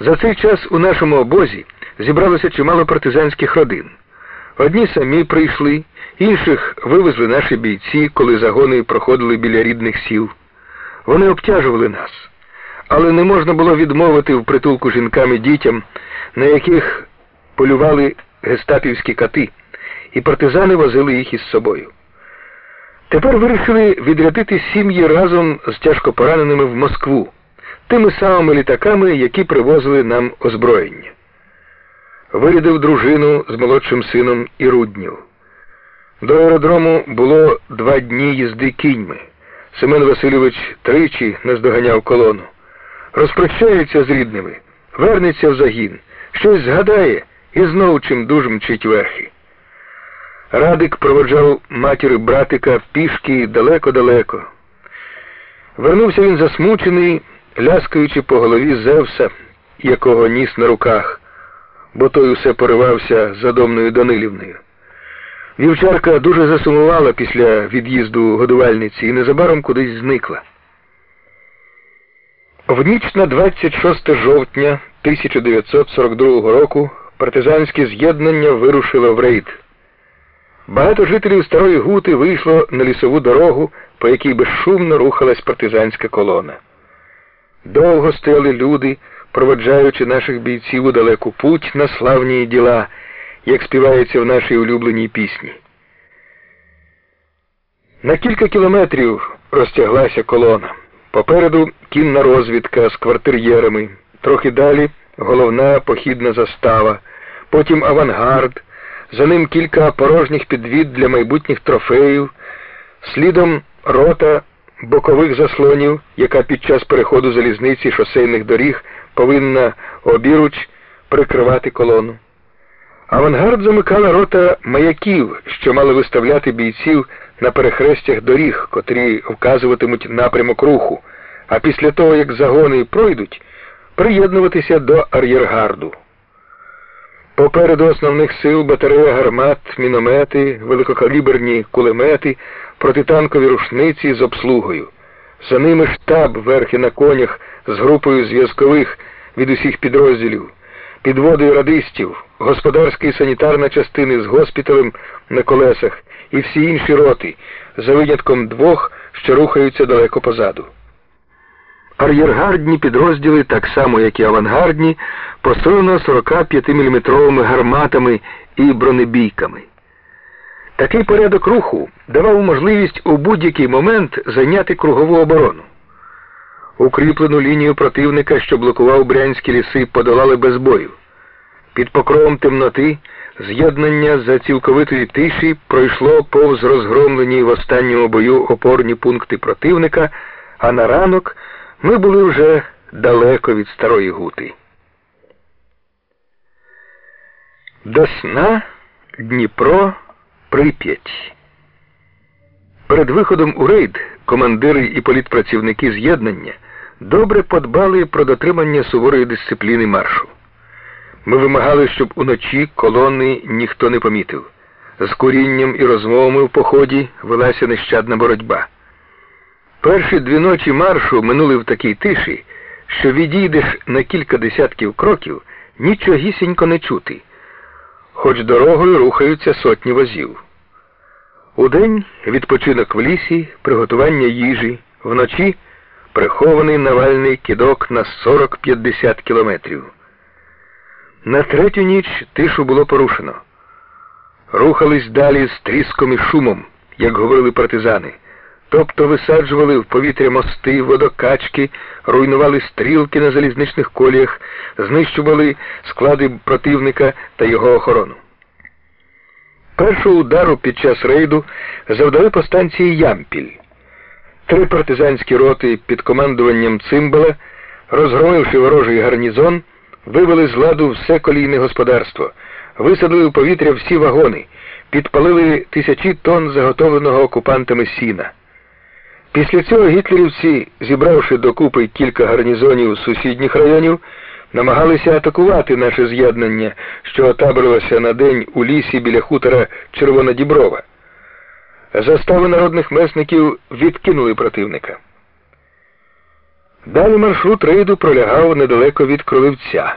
За цей час у нашому обозі зібралося чимало партизанських родин. Одні самі прийшли, інших вивезли наші бійці, коли загони проходили біля рідних сіл. Вони обтяжували нас, але не можна було відмовити в притулку жінкам і дітям, на яких полювали гестапівські кати, і партизани возили їх із собою. Тепер вирішили відрядити сім'ї разом з тяжко пораненими в Москву, тими самими літаками, які привозили нам озброєння. Вирядив дружину з молодшим сином і руднів. До аеродрому було два дні їзди кіньми. Семен Васильович тричі наздоганяв колону. Розпрощається з рідними, вернеться в загін, щось згадає і знов чим дуже мчить верхи. Радик проводжав матір братика пішки далеко-далеко. Вернувся він засмучений, ляскаючи по голові Зевса, якого ніс на руках, бо той усе поривався за домною Данилівною. Вівчарка дуже засумувала після від'їзду годувальниці і незабаром кудись зникла. В ніч на 26 жовтня 1942 року партизанське з'єднання вирушило в рейд. Багато жителів Старої Гути вийшло на лісову дорогу, по якій безшумно рухалась партизанська колона. Довго стояли люди, проводжаючи наших бійців у далеку путь на славні діла, як співається в нашій улюбленій пісні. На кілька кілометрів розтяглася колона. Попереду кінна розвідка з квартир'єрами, трохи далі головна похідна застава, потім авангард, за ним кілька порожніх підвід для майбутніх трофеїв, слідом рота бокових заслонів, яка під час переходу залізниці шосейних доріг повинна обіруч прикривати колону. Авангард замикала рота маяків, що мали виставляти бійців на перехрестях доріг, котрі вказуватимуть напрямок руху, а після того, як загони пройдуть, приєднуватися до ар'єргарду. Попереду основних сил батарея гармат, міномети, великокаліберні кулемети, протитанкові рушниці з обслугою. За ними штаб верхи на конях з групою зв'язкових від усіх підрозділів, підводою радистів, господарська і санітарна частини з госпіталем на колесах і всі інші роти, за винятком двох, що рухаються далеко позаду. Ар'єргардні підрозділи, так само як і авангардні, построєно 45-мм гарматами і бронебійками. Такий порядок руху давав можливість у будь-який момент зайняти кругову оборону. Укріплену лінію противника, що блокував брянські ліси, подолали без бою. Під покровом темноти з'єднання за цілковитої тиші пройшло повз розгромлені в останньому бою опорні пункти противника, а на ранок ми були вже далеко від старої гути. Десна, Дніпро, Прип'ять. Перед виходом у рейд командири і політпрацівники з'єднання добре подбали про дотримання суворої дисципліни маршу. Ми вимагали, щоб уночі колони ніхто не помітив. З курінням і розмовами в поході велася нещадна боротьба. Перші дві ночі маршу минули в такій тиші, що відійдеш на кілька десятків кроків, нічогісінько не чути, хоч дорогою рухаються сотні возів. Удень відпочинок в лісі, приготування їжі, вночі прихований навальний кидок на 40-50 кілометрів. На третю ніч тишу було порушено. Рухались далі з тріском і шумом, як говорили партизани. Тобто висаджували в повітря мости, водокачки, руйнували стрілки на залізничних коліях, знищували склади противника та його охорону. Першого удару під час рейду завдали по станції Ямпіль. Три партизанські роти під командуванням цимбала, розгромивши ворожий гарнізон, вивели з ладу все колійне господарство, висадили в повітря всі вагони, підпалили тисячі тонн заготовленого окупантами сіна. Після цього гітлерівці, зібравши докупи кілька гарнізонів сусідніх районів, намагалися атакувати наше з'єднання, що отаборилося на день у лісі біля хутора Червона Діброва. Застави народних месників відкинули противника. Далі маршрут рейду пролягав недалеко від Кроливця.